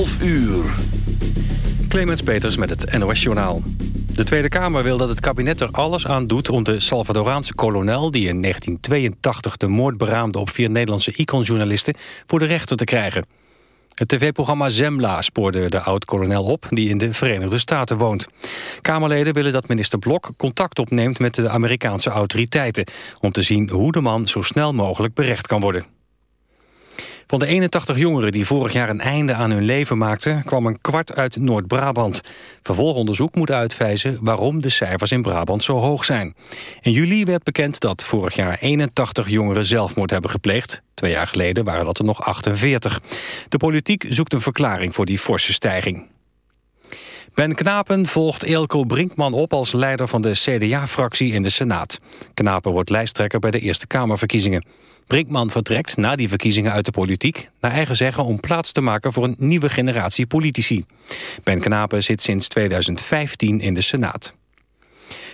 12 uur. Clemens Peters met het NOS Journaal. De Tweede Kamer wil dat het kabinet er alles aan doet... om de Salvadoraanse kolonel die in 1982 de moord beraamde... op vier Nederlandse iconjournalisten voor de rechter te krijgen. Het tv-programma Zembla spoorde de oud-kolonel op... die in de Verenigde Staten woont. Kamerleden willen dat minister Blok contact opneemt... met de Amerikaanse autoriteiten... om te zien hoe de man zo snel mogelijk berecht kan worden. Van de 81 jongeren die vorig jaar een einde aan hun leven maakten... kwam een kwart uit Noord-Brabant. Vervolgonderzoek moet uitwijzen waarom de cijfers in Brabant zo hoog zijn. In juli werd bekend dat vorig jaar 81 jongeren zelfmoord hebben gepleegd. Twee jaar geleden waren dat er nog 48. De politiek zoekt een verklaring voor die forse stijging. Ben Knapen volgt Eelco Brinkman op als leider van de CDA-fractie in de Senaat. Knapen wordt lijsttrekker bij de Eerste Kamerverkiezingen. Brinkman vertrekt na die verkiezingen uit de politiek... naar eigen zeggen om plaats te maken voor een nieuwe generatie politici. Ben Knapen zit sinds 2015 in de Senaat.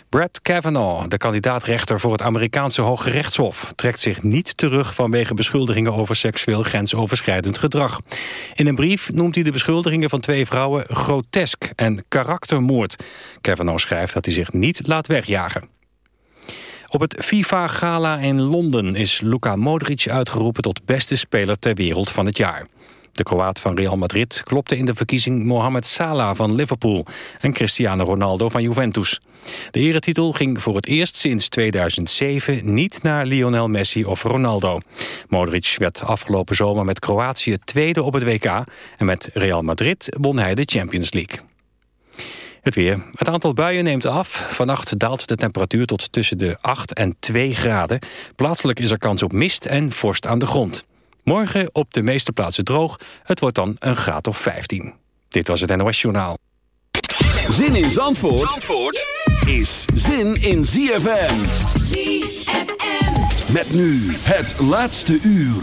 Brett Kavanaugh, de kandidaatrechter voor het Amerikaanse Hoge Rechtshof... trekt zich niet terug vanwege beschuldigingen over seksueel grensoverschrijdend gedrag. In een brief noemt hij de beschuldigingen van twee vrouwen grotesk en karaktermoord. Kavanaugh schrijft dat hij zich niet laat wegjagen. Op het FIFA-gala in Londen is Luka Modric uitgeroepen... tot beste speler ter wereld van het jaar. De Kroaat van Real Madrid klopte in de verkiezing Mohamed Salah van Liverpool... en Cristiano Ronaldo van Juventus. De eretitel ging voor het eerst sinds 2007 niet naar Lionel Messi of Ronaldo. Modric werd afgelopen zomer met Kroatië tweede op het WK... en met Real Madrid won hij de Champions League. Het weer. Het aantal buien neemt af. Vannacht daalt de temperatuur tot tussen de 8 en 2 graden. Plaatselijk is er kans op mist en vorst aan de grond. Morgen op de meeste plaatsen droog. Het wordt dan een graad of 15. Dit was het NOS Journaal. Zin in Zandvoort, Zandvoort is zin in ZFM. ZFM. Met nu het laatste uur.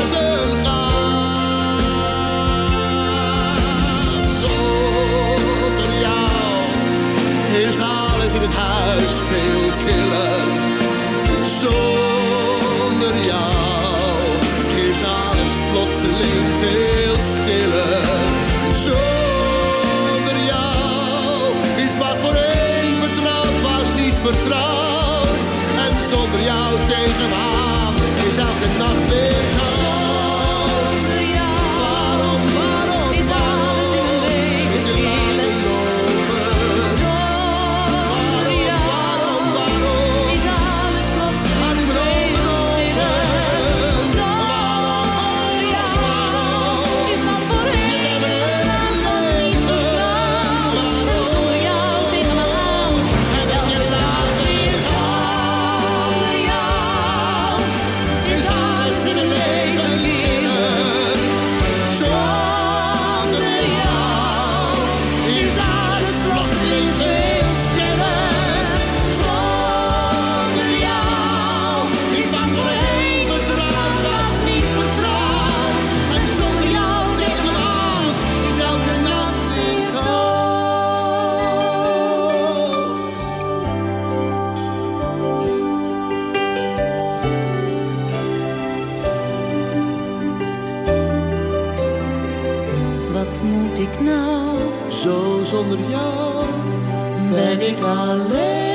Has failed, killer. So. ik nou? Zo zonder jou ben ik alleen.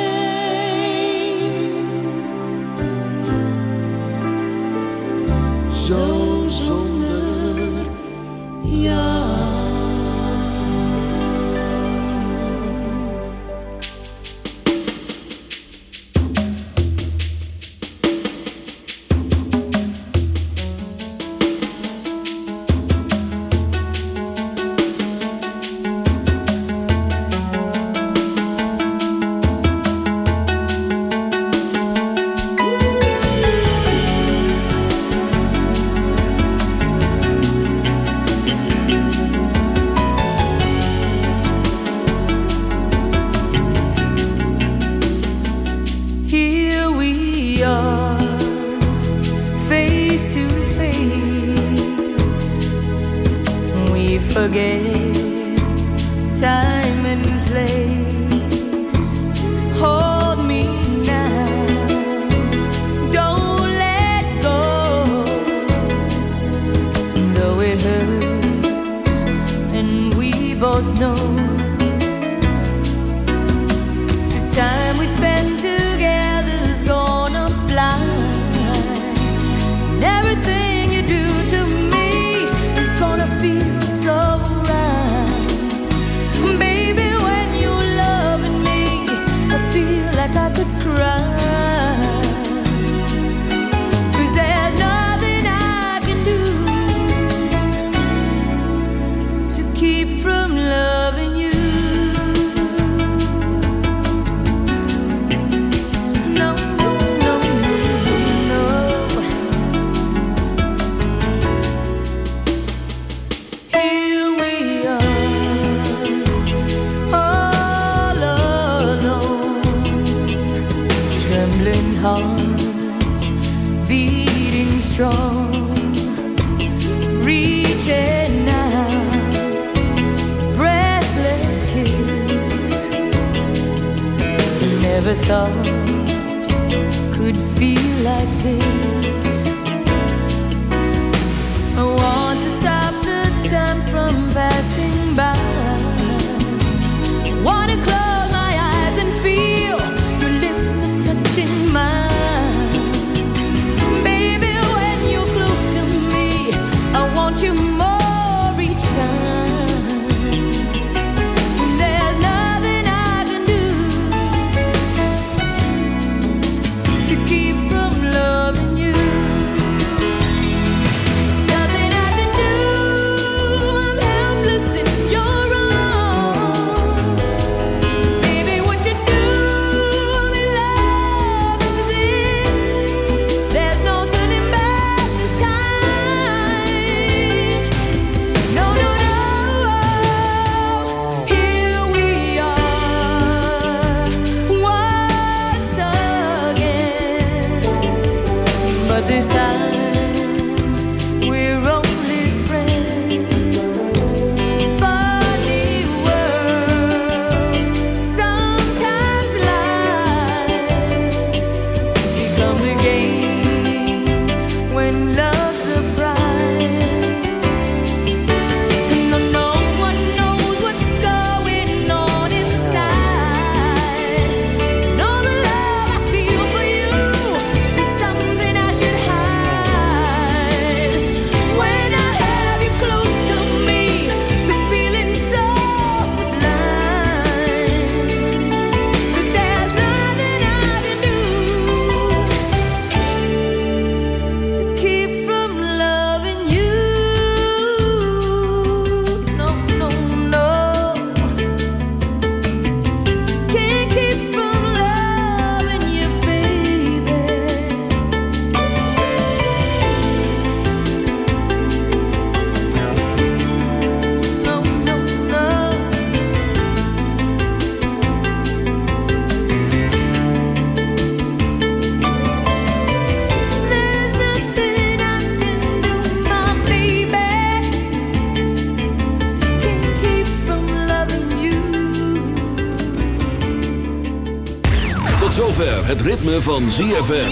Van ZFM.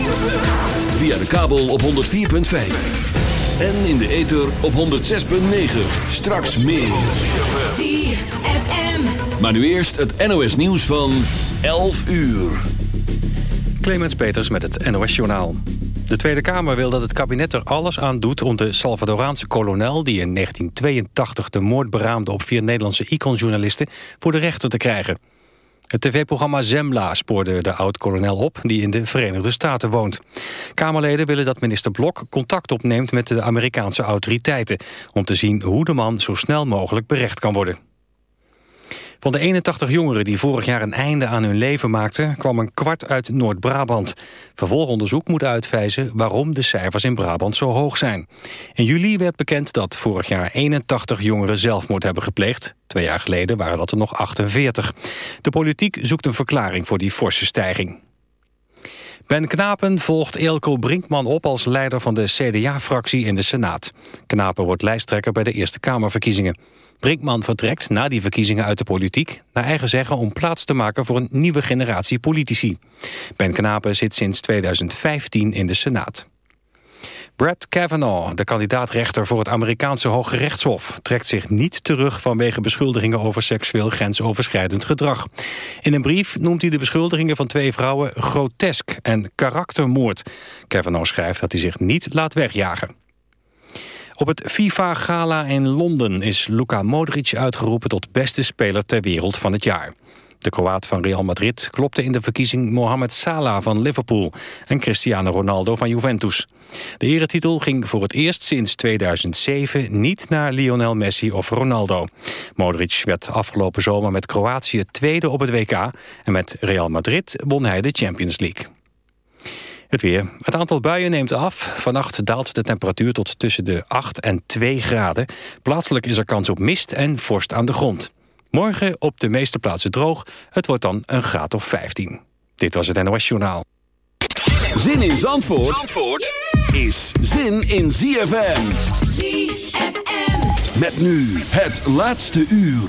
Via de kabel op 104.5. En in de ether op 106.9. Straks meer. ZFM. Maar nu eerst het NOS nieuws van 11 uur. Clemens Peters met het NOS Journaal. De Tweede Kamer wil dat het kabinet er alles aan doet... om de Salvadoraanse kolonel die in 1982 de moord beraamde... op vier Nederlandse Icon-journalisten voor de rechter te krijgen. Het tv-programma Zembla spoorde de oud-kolonel op... die in de Verenigde Staten woont. Kamerleden willen dat minister Blok contact opneemt... met de Amerikaanse autoriteiten... om te zien hoe de man zo snel mogelijk berecht kan worden. Van de 81 jongeren die vorig jaar een einde aan hun leven maakten... kwam een kwart uit Noord-Brabant. Vervolgonderzoek moet uitwijzen waarom de cijfers in Brabant zo hoog zijn. In juli werd bekend dat vorig jaar 81 jongeren zelfmoord hebben gepleegd. Twee jaar geleden waren dat er nog 48. De politiek zoekt een verklaring voor die forse stijging. Ben Knapen volgt Eelco Brinkman op als leider van de CDA-fractie in de Senaat. Knapen wordt lijsttrekker bij de Eerste Kamerverkiezingen. Brinkman vertrekt na die verkiezingen uit de politiek... naar eigen zeggen om plaats te maken voor een nieuwe generatie politici. Ben Knapen zit sinds 2015 in de Senaat. Brett Kavanaugh, de kandidaatrechter voor het Amerikaanse Hoge Rechtshof... trekt zich niet terug vanwege beschuldigingen over seksueel grensoverschrijdend gedrag. In een brief noemt hij de beschuldigingen van twee vrouwen grotesk en karaktermoord. Kavanaugh schrijft dat hij zich niet laat wegjagen. Op het FIFA-gala in Londen is Luka Modric uitgeroepen tot beste speler ter wereld van het jaar. De Kroaat van Real Madrid klopte in de verkiezing Mohamed Salah van Liverpool en Cristiano Ronaldo van Juventus. De eretitel ging voor het eerst sinds 2007 niet naar Lionel Messi of Ronaldo. Modric werd afgelopen zomer met Kroatië tweede op het WK en met Real Madrid won hij de Champions League. Het weer. Het aantal buien neemt af. Vannacht daalt de temperatuur tot tussen de 8 en 2 graden. Plaatselijk is er kans op mist en vorst aan de grond. Morgen op de meeste plaatsen droog. Het wordt dan een graad of 15. Dit was het NOS Journaal. Zin in Zandvoort, Zandvoort is zin in ZFM. ZFM. Met nu het laatste uur.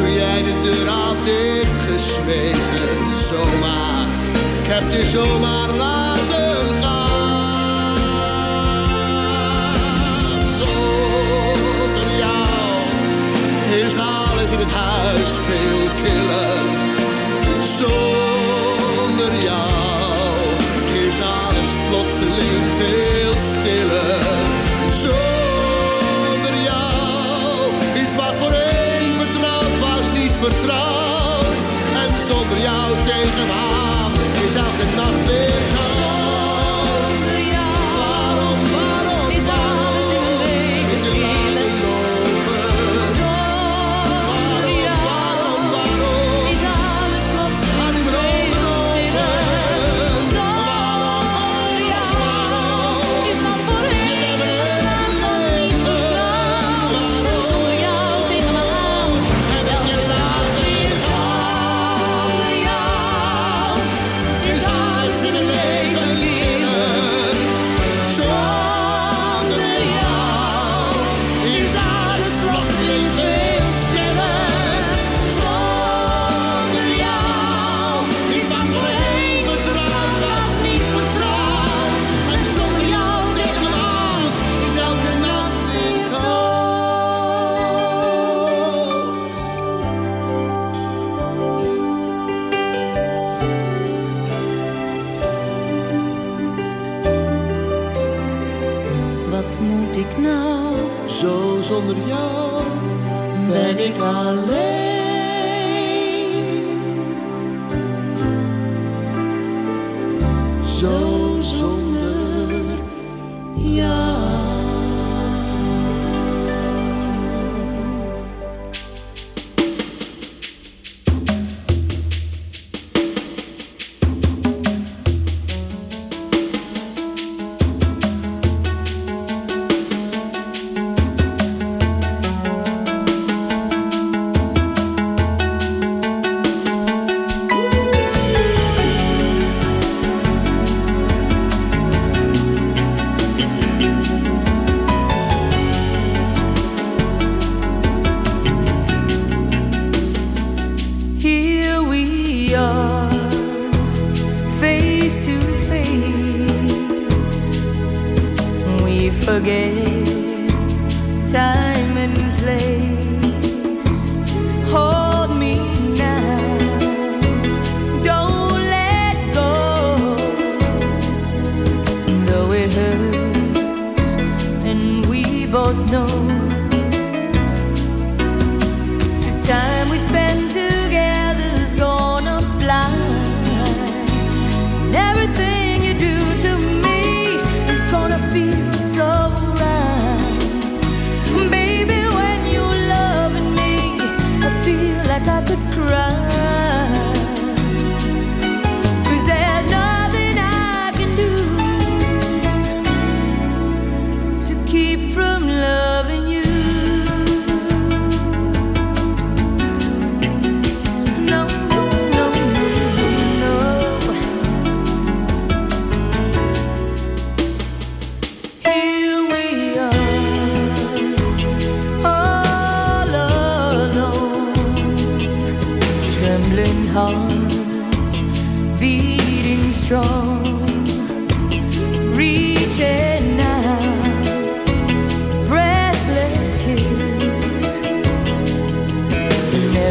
toen jij de deur had dichtgesmeten. Zomaar, heb je zomaar laten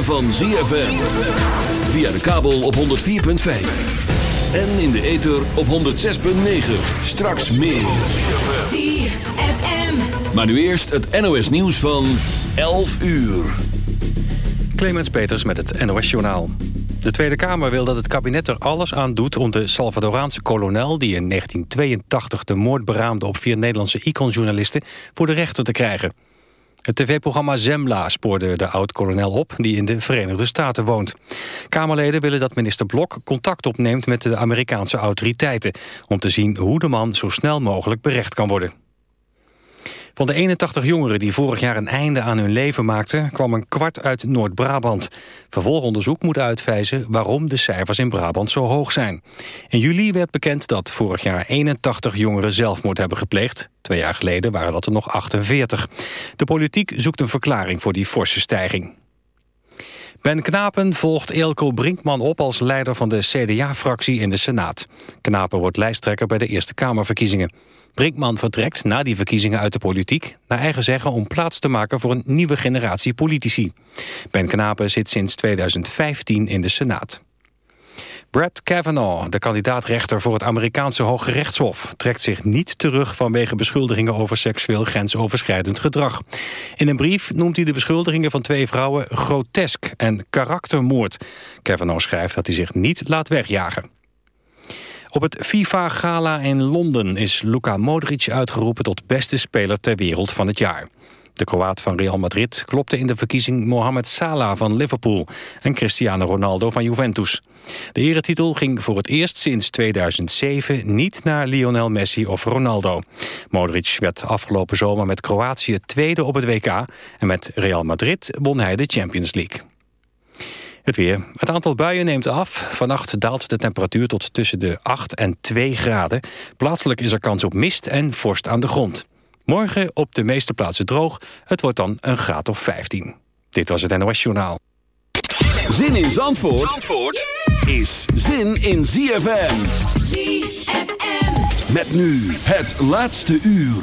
Ritme van ZFM. Via de kabel op 104.5. En in de ether op 106.9. Straks meer. ZFM. Maar nu eerst het NOS nieuws van 11 uur. Clemens Peters met het NOS Journaal. De Tweede Kamer wil dat het kabinet er alles aan doet... om de Salvadoraanse kolonel die in 1982 de moord beraamde... op vier Nederlandse Icon-journalisten voor de rechter te krijgen. Het tv-programma Zembla spoorde de oud-kolonel op... die in de Verenigde Staten woont. Kamerleden willen dat minister Blok contact opneemt... met de Amerikaanse autoriteiten... om te zien hoe de man zo snel mogelijk berecht kan worden. Van de 81 jongeren die vorig jaar een einde aan hun leven maakten... kwam een kwart uit Noord-Brabant. Vervolgonderzoek moet uitwijzen waarom de cijfers in Brabant zo hoog zijn. In juli werd bekend dat vorig jaar 81 jongeren zelfmoord hebben gepleegd. Twee jaar geleden waren dat er nog 48. De politiek zoekt een verklaring voor die forse stijging. Ben Knapen volgt Eelco Brinkman op als leider van de CDA-fractie in de Senaat. Knapen wordt lijsttrekker bij de Eerste Kamerverkiezingen. Brinkman vertrekt na die verkiezingen uit de politiek... naar eigen zeggen om plaats te maken voor een nieuwe generatie politici. Ben Knapen zit sinds 2015 in de Senaat. Brett Kavanaugh, de kandidaatrechter voor het Amerikaanse Hoge Rechtshof... trekt zich niet terug vanwege beschuldigingen over seksueel grensoverschrijdend gedrag. In een brief noemt hij de beschuldigingen van twee vrouwen grotesk en karaktermoord. Kavanaugh schrijft dat hij zich niet laat wegjagen. Op het FIFA-gala in Londen is Luka Modric uitgeroepen tot beste speler ter wereld van het jaar. De Kroaat van Real Madrid klopte in de verkiezing Mohamed Salah van Liverpool en Cristiano Ronaldo van Juventus. De eretitel ging voor het eerst sinds 2007 niet naar Lionel Messi of Ronaldo. Modric werd afgelopen zomer met Kroatië tweede op het WK en met Real Madrid won hij de Champions League. Het weer. Het aantal buien neemt af. Vannacht daalt de temperatuur tot tussen de 8 en 2 graden. Plaatselijk is er kans op mist en vorst aan de grond. Morgen op de meeste plaatsen droog. Het wordt dan een graad of 15. Dit was het NOS Journaal. Zin in Zandvoort, Zandvoort is zin in ZFM. ZFM. Met nu het laatste uur.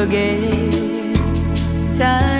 forget. Time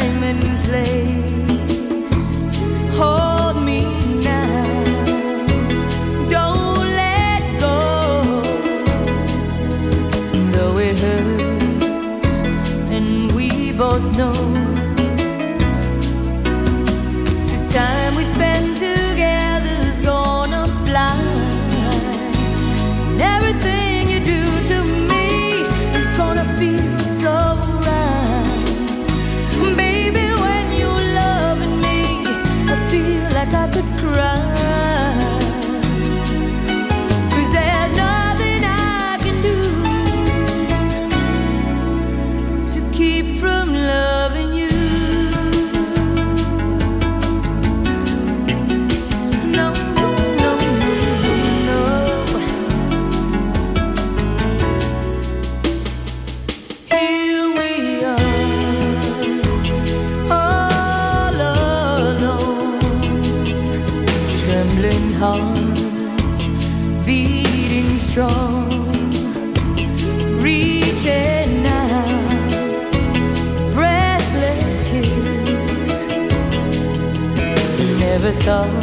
thought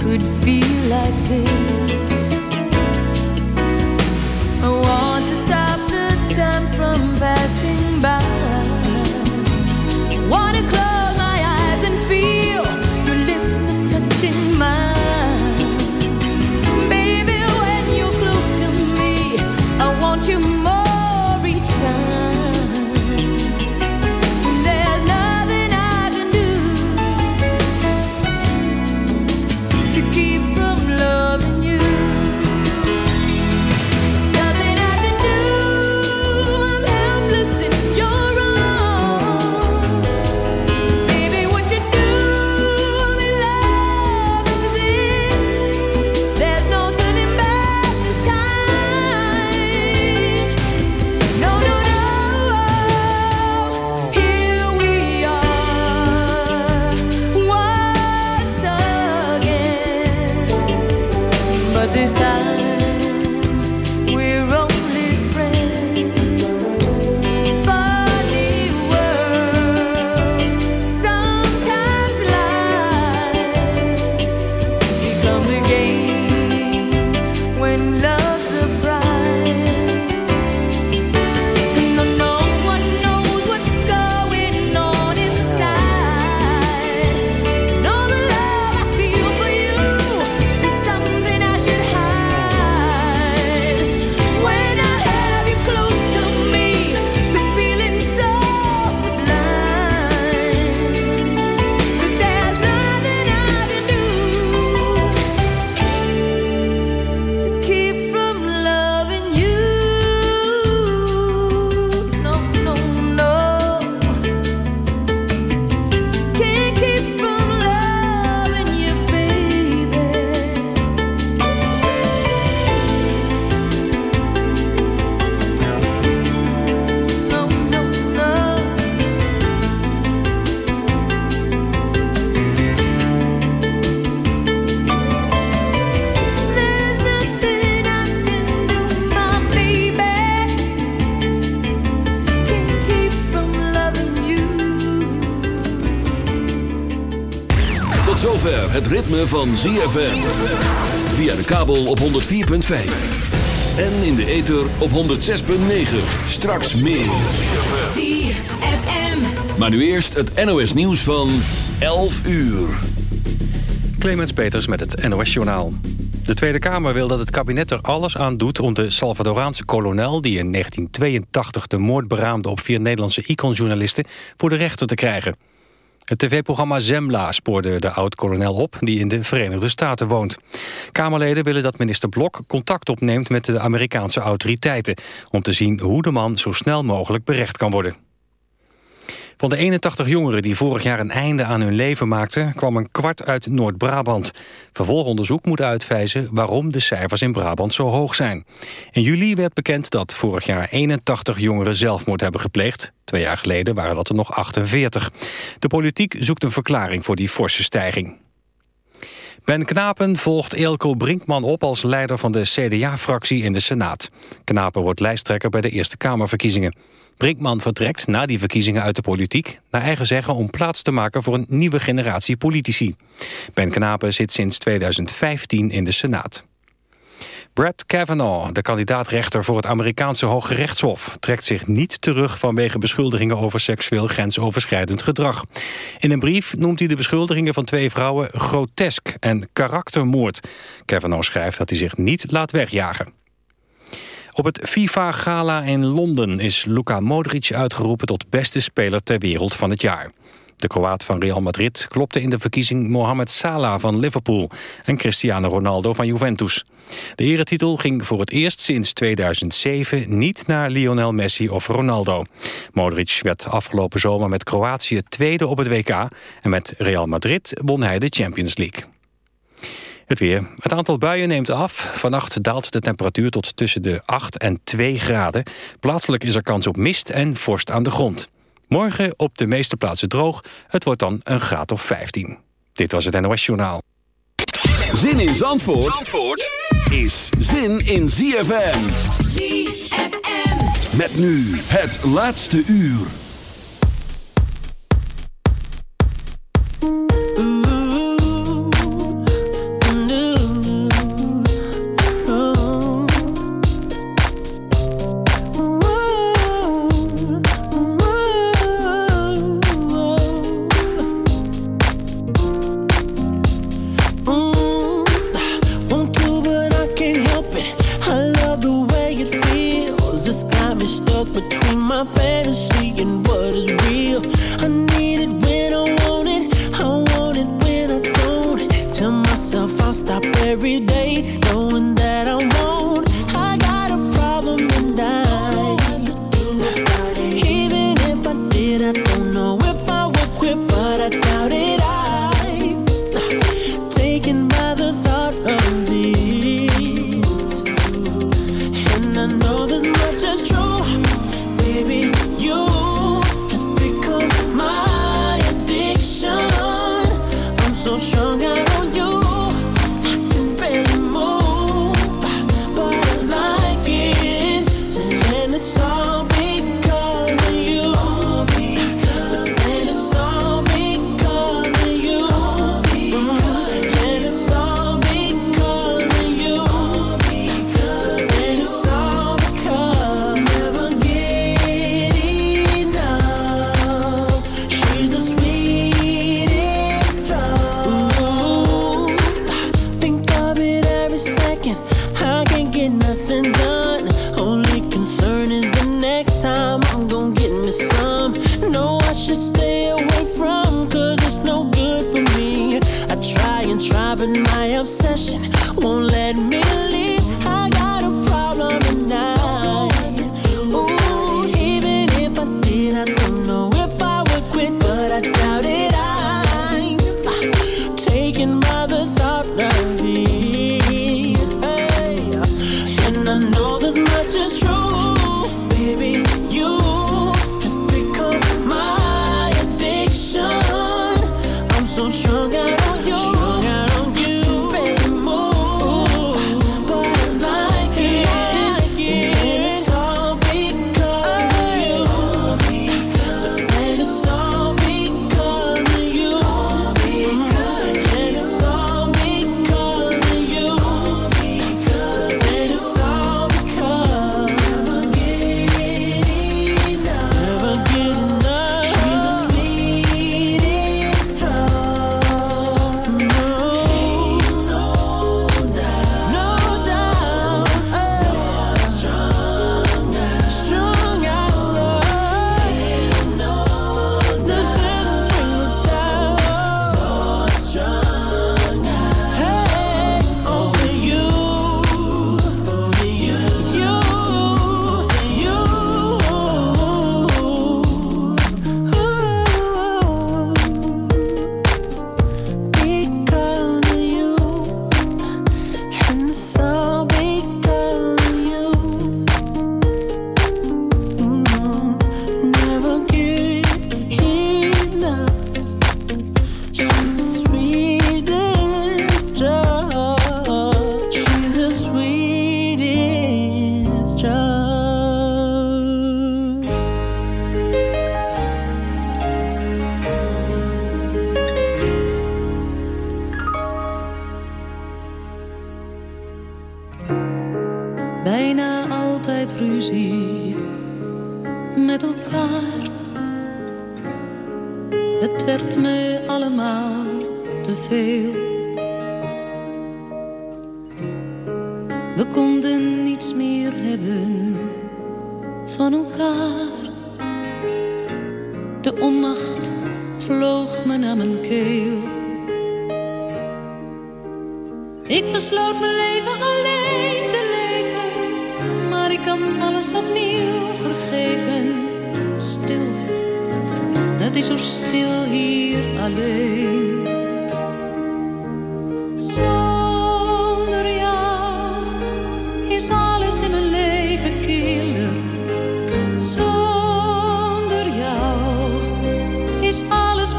could feel like this. Het ritme van ZFM. Via de kabel op 104.5. En in de ether op 106.9. Straks meer. ZFM. Maar nu eerst het NOS nieuws van 11 uur. Clemens Peters met het NOS-journaal. De Tweede Kamer wil dat het kabinet er alles aan doet... om de Salvadoraanse kolonel die in 1982 de moord beraamde... op vier Nederlandse Icon-journalisten voor de rechter te krijgen. Het tv-programma Zembla spoorde de oud-kolonel op... die in de Verenigde Staten woont. Kamerleden willen dat minister Blok contact opneemt... met de Amerikaanse autoriteiten... om te zien hoe de man zo snel mogelijk berecht kan worden. Van de 81 jongeren die vorig jaar een einde aan hun leven maakten... kwam een kwart uit Noord-Brabant. Vervolgonderzoek moet uitwijzen waarom de cijfers in Brabant zo hoog zijn. In juli werd bekend dat vorig jaar 81 jongeren zelfmoord hebben gepleegd. Twee jaar geleden waren dat er nog 48. De politiek zoekt een verklaring voor die forse stijging. Ben Knapen volgt Eelco Brinkman op als leider van de CDA-fractie in de Senaat. Knapen wordt lijsttrekker bij de Eerste Kamerverkiezingen. Brinkman vertrekt na die verkiezingen uit de politiek... naar eigen zeggen om plaats te maken voor een nieuwe generatie politici. Ben Knapen zit sinds 2015 in de Senaat. Brett Kavanaugh, de kandidaatrechter voor het Amerikaanse Hoge Rechtshof... trekt zich niet terug vanwege beschuldigingen over seksueel grensoverschrijdend gedrag. In een brief noemt hij de beschuldigingen van twee vrouwen grotesk en karaktermoord. Kavanaugh schrijft dat hij zich niet laat wegjagen. Op het FIFA-gala in Londen is Luka Modric uitgeroepen tot beste speler ter wereld van het jaar. De Kroaat van Real Madrid klopte in de verkiezing Mohamed Salah van Liverpool en Cristiano Ronaldo van Juventus. De eretitel ging voor het eerst sinds 2007 niet naar Lionel Messi of Ronaldo. Modric werd afgelopen zomer met Kroatië tweede op het WK en met Real Madrid won hij de Champions League. Het weer. Het aantal buien neemt af. Vannacht daalt de temperatuur tot tussen de 8 en 2 graden. Plaatselijk is er kans op mist en vorst aan de grond. Morgen op de meeste plaatsen droog. Het wordt dan een graad of 15. Dit was het NOS Journaal. Zin in Zandvoort, Zandvoort is zin in ZFM. ZFM. Met nu het laatste uur.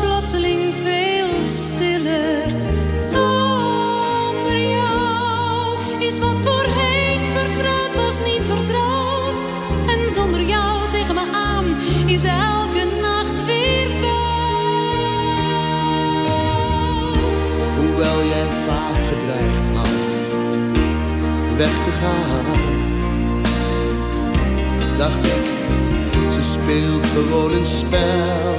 plotseling veel stiller. Zonder jou is wat voorheen vertrouwd was niet vertrouwd. En zonder jou tegen me aan is elke nacht weer koud. Hoewel jij vaak gedreigd had weg te gaan, dacht ik, ze speelt gewoon een spel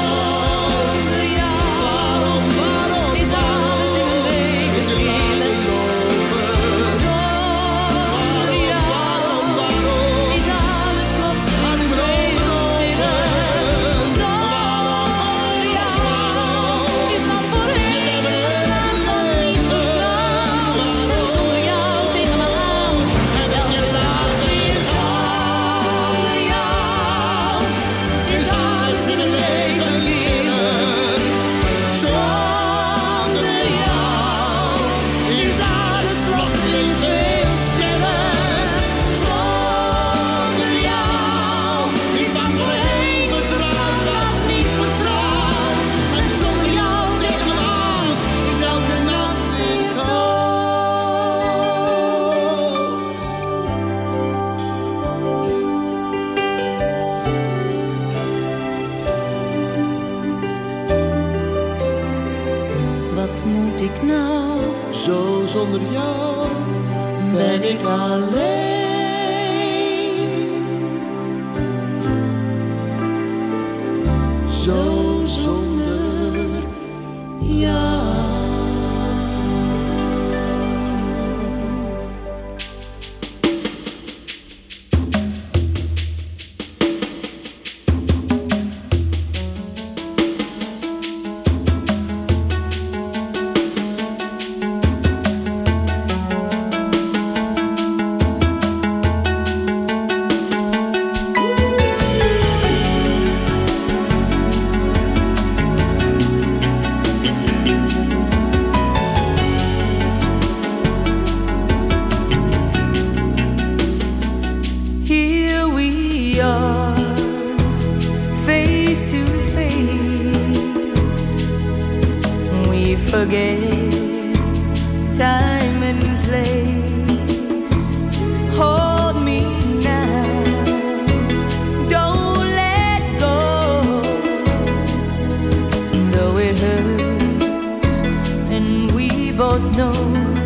both know.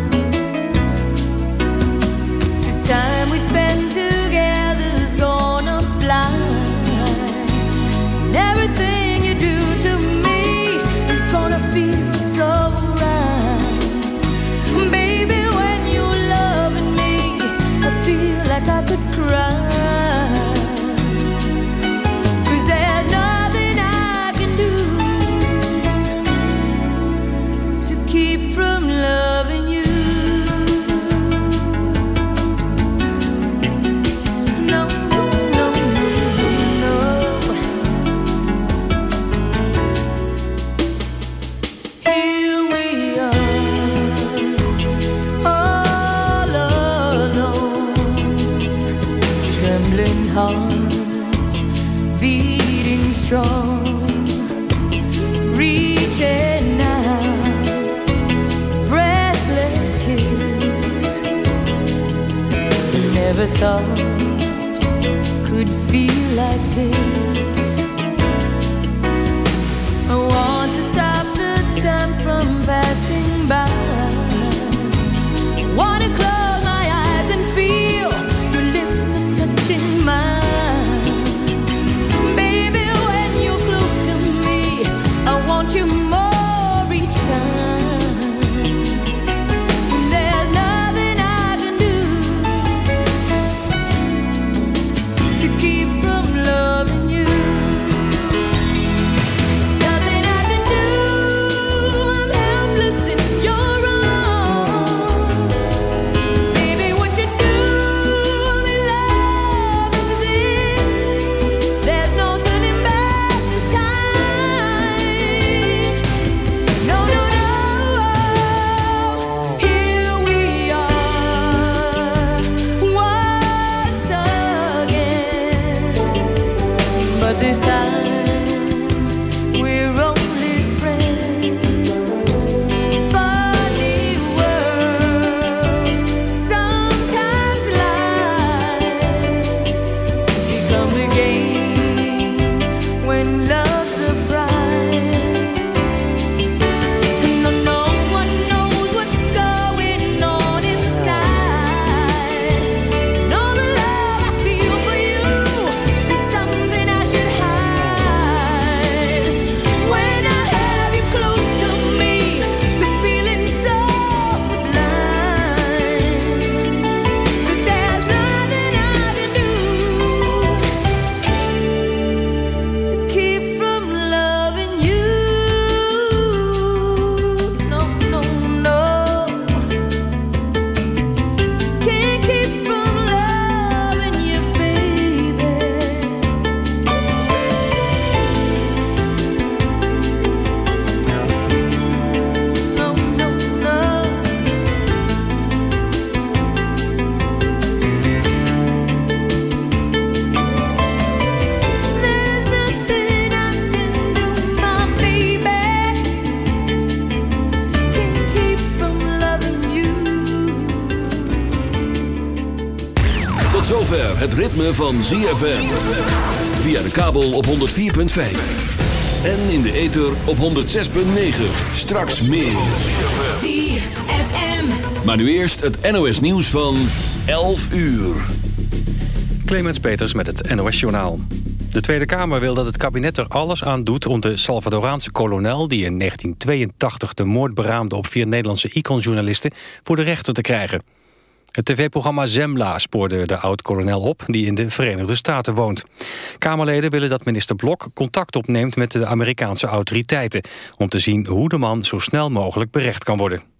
could feel like this. Ritme van ZFM. Via de kabel op 104.5. En in de ether op 106.9. Straks meer. ZFM. Maar nu eerst het NOS nieuws van 11 uur. Clemens Peters met het NOS Journaal. De Tweede Kamer wil dat het kabinet er alles aan doet... om de Salvadoraanse kolonel die in 1982 de moord beraamde... op vier Nederlandse Icon-journalisten voor de rechter te krijgen. Het tv-programma Zembla spoorde de oud-kolonel op... die in de Verenigde Staten woont. Kamerleden willen dat minister Blok contact opneemt... met de Amerikaanse autoriteiten... om te zien hoe de man zo snel mogelijk berecht kan worden.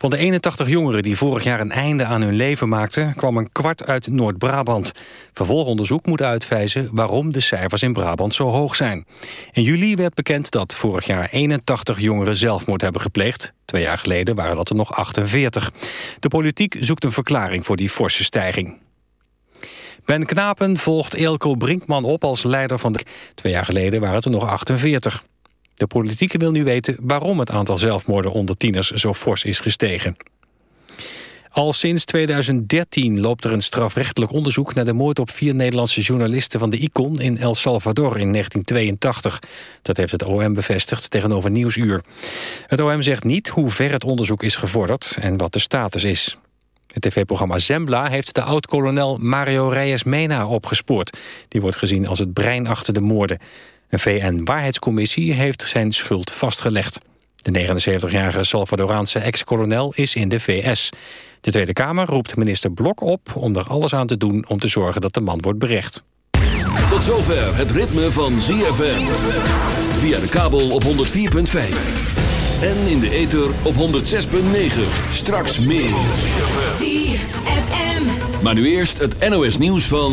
Van de 81 jongeren die vorig jaar een einde aan hun leven maakten... kwam een kwart uit Noord-Brabant. Vervolgonderzoek moet uitwijzen waarom de cijfers in Brabant zo hoog zijn. In juli werd bekend dat vorig jaar 81 jongeren zelfmoord hebben gepleegd. Twee jaar geleden waren dat er nog 48. De politiek zoekt een verklaring voor die forse stijging. Ben Knapen volgt Eelco Brinkman op als leider van de... Twee jaar geleden waren het er nog 48. De politiek wil nu weten waarom het aantal zelfmoorden onder tieners zo fors is gestegen. Al sinds 2013 loopt er een strafrechtelijk onderzoek naar de moord op vier Nederlandse journalisten van de ICON in El Salvador in 1982. Dat heeft het OM bevestigd tegenover Nieuwsuur. Het OM zegt niet hoe ver het onderzoek is gevorderd en wat de status is. Het tv-programma Zembla heeft de oud-kolonel Mario Reyes Mena opgespoord. Die wordt gezien als het brein achter de moorden. Een VN-waarheidscommissie heeft zijn schuld vastgelegd. De 79-jarige Salvadoraanse ex-kolonel is in de VS. De Tweede Kamer roept minister Blok op om er alles aan te doen... om te zorgen dat de man wordt berecht. Tot zover het ritme van ZFM. Via de kabel op 104.5. En in de ether op 106.9. Straks meer. ZFM. Maar nu eerst het NOS nieuws van...